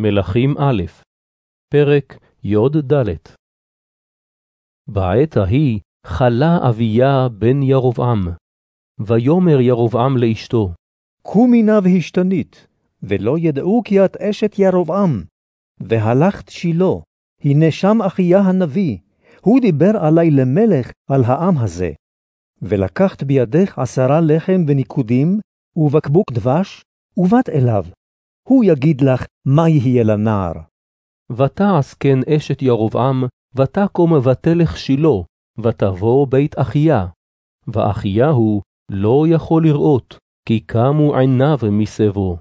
מלכים א', פרק י"ד. בעת ההיא חלה אביה בן ירבעם, ויאמר ירבעם לאשתו, קומי נא והשתנית, ולא ידעו כי את אשת ירבעם. והלכת שילה, הנה שם אחיה הנביא, הוא דיבר עלי למלך על העם הזה. ולקחת בידך עשרה לחם וניקודים, ובקבוק דבש, ובאת אליו. הוא יגיד לך מה יהיה לנער. ותעש כן אשת ירבעם, ותקום ותלך שילה, ותבוא בית אחיה. ואחיהו לא יכול לראות, כי קמו עיניו מסבו.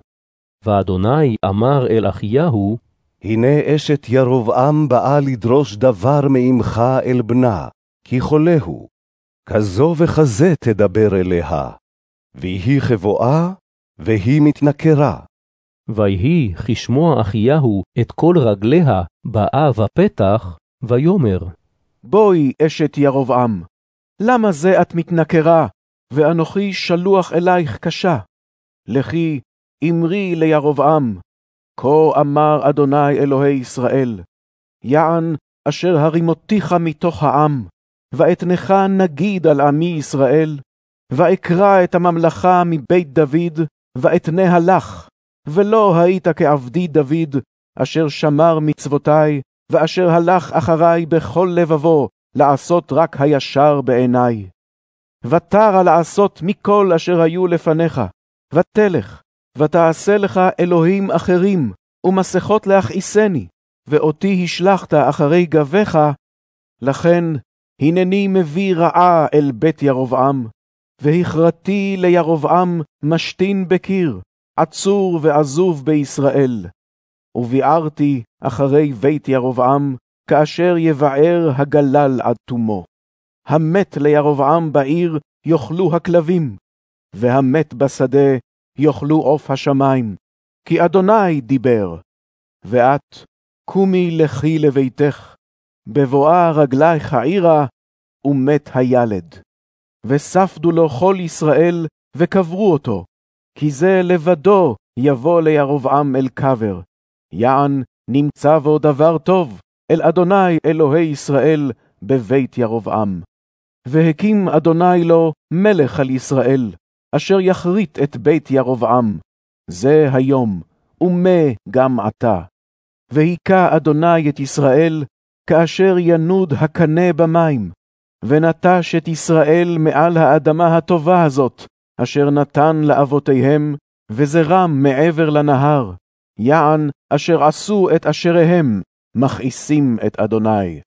ואדוני אמר אל אחיהו, הנה אשת ירבעם באה לדרוש דבר מאמך אל בנה, כי חולהו. כזו וכזה תדבר אליה, ויהי כבואה, והיא מתנכרה. ויהי כשמוע אחיהו את כל רגליה באה בפתח, ויאמר, בואי, אשת ירבעם, למה זה את מתנכרה, ואנוכי שלוח אלייך קשה? לכי, אמרי לירבעם, כה אמר אדוני אלוהי ישראל, יען אשר הרימותיך מתוך העם, ואתנך נגיד על עמי ישראל, ואקרא את הממלכה מבית דוד, ואתניה לך, ולא היית כעבדי דוד, אשר שמר מצוותי, ואשר הלך אחרי בכל לבבו, לעשות רק הישר בעיני. ותרה לעשות מכל אשר היו לפניך, ותלך, ותעשה לך אלוהים אחרים, ומסכות להכעיסני, ואותי השלכת אחרי גביך, לכן הנני מביא רעה אל בית ירבעם, והכרתי לירבעם משתין בקיר, עצור ועזוב בישראל. וביערתי אחרי בית ירבעם, כאשר יבער הגלל עד תומו. המת לירבעם בעיר יאכלו הכלבים, והמת בשדה יאכלו עוף השמיים, כי אדוני דיבר. ואת, קומי לכי לביתך, בבואה רגלייך העירה, ומת הילד. וספדו לו כל ישראל, וקברו אותו, כי זה לבדו יבוא לירבעם אל קבר. יען נמצא בו דבר טוב, אל אדוני אלוהי ישראל, בבית ירבעם. והקים אדוני לו מלך על ישראל, אשר יכרית את בית ירבעם. זה היום, ומה גם עתה. והיכה אדוני את ישראל, כאשר ינוד הקנה במים, ונטש את ישראל מעל האדמה הטובה הזאת, אשר נתן לאבותיהם, וזרם מעבר לנהר, יען אשר עשו את אשריהם, מכעיסים את אדוני.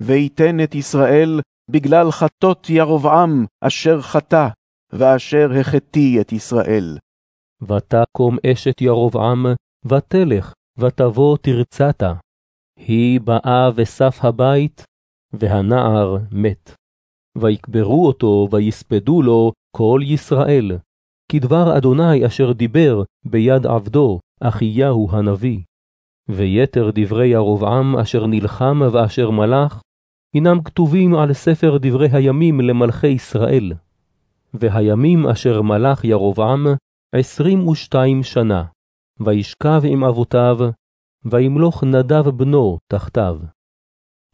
ויתן את ישראל בגלל חטות ירבעם אשר חטא, ואשר החטיא את ישראל. ותקום אשת ירבעם, ותלך, ותבוא תרצתה. היא באה וסף הבית, והנער מת. ויקברו אותו, ויספדו לו כל ישראל, כדבר אדוני אשר דיבר ביד עבדו, אחיהו הנביא. ויתר דברי ירבעם אשר נלחם ואשר מלך, הנם כתובים על ספר דברי הימים למלכי ישראל. והימים אשר מלך ירבעם עשרים ושתיים שנה, וישכב עם אבותיו, וימלוך נדב בנו תחתיו.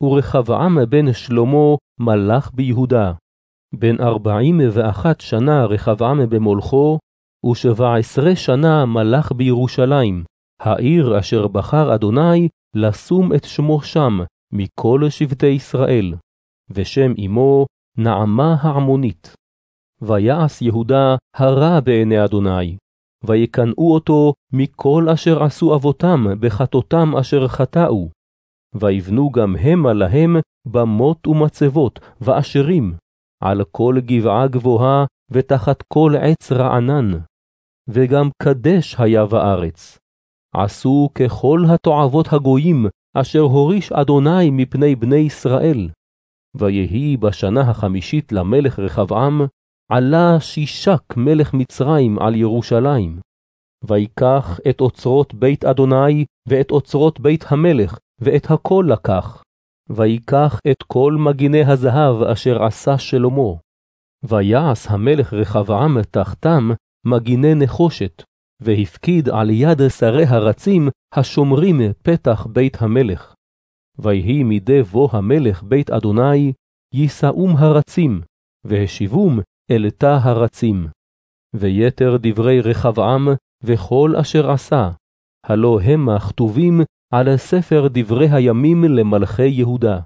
ורחבעם בן שלמה מלך ביהודה, בן ארבעים ואחת שנה רחבעם במולכו, ושבע עשרה שנה מלך בירושלים, העיר אשר בחר אדוני לשום את שמו שם מכל שבטי ישראל, ושם אמו נעמה העמונית. ויעש יהודה הרע בעיני אדוני, ויקנאו אותו מכל אשר עשו אבותם בחטאותם אשר חטאו. ויבנו גם המה להם במות ומצבות ואשרים, על כל גבעה גבוהה ותחת כל עץ רענן. וגם קדש היה בארץ. עשו ככל התועבות הגויים, אשר הוריש אדוני מפני בני ישראל. ויהי בשנה החמישית למלך רחבעם, עלה שישק מלך מצרים על ירושלים. ויקח את אוצרות בית אדוני, ואת אוצרות בית המלך, ואת הכל לקח. ויקח את כל מגיני הזהב אשר עשה שלמה. ויעש המלך רחבעם תחתם מגיני נחושת, והפקיד על יד שרי הרצים השומרים פתח בית המלך. ויהי מדי בוא המלך בית אדוני, יישאום הרצים, והשיבום אל תא הרצים. ויתר דברי רחבעם וכל אשר עשה, הלא המה כתובים על ספר דברי הימים למלכי יהודה.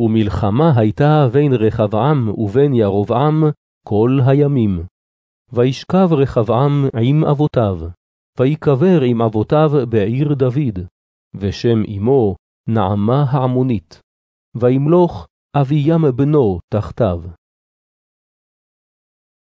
ומלחמה הייתה בין רחבעם ובין ירבעם כל הימים. וישכב רחבעם עם אבותיו, ויקבר עם אבותיו בעיר דוד, ושם אמו נעמה העמונית, וימלוך אביים בנו תחתיו.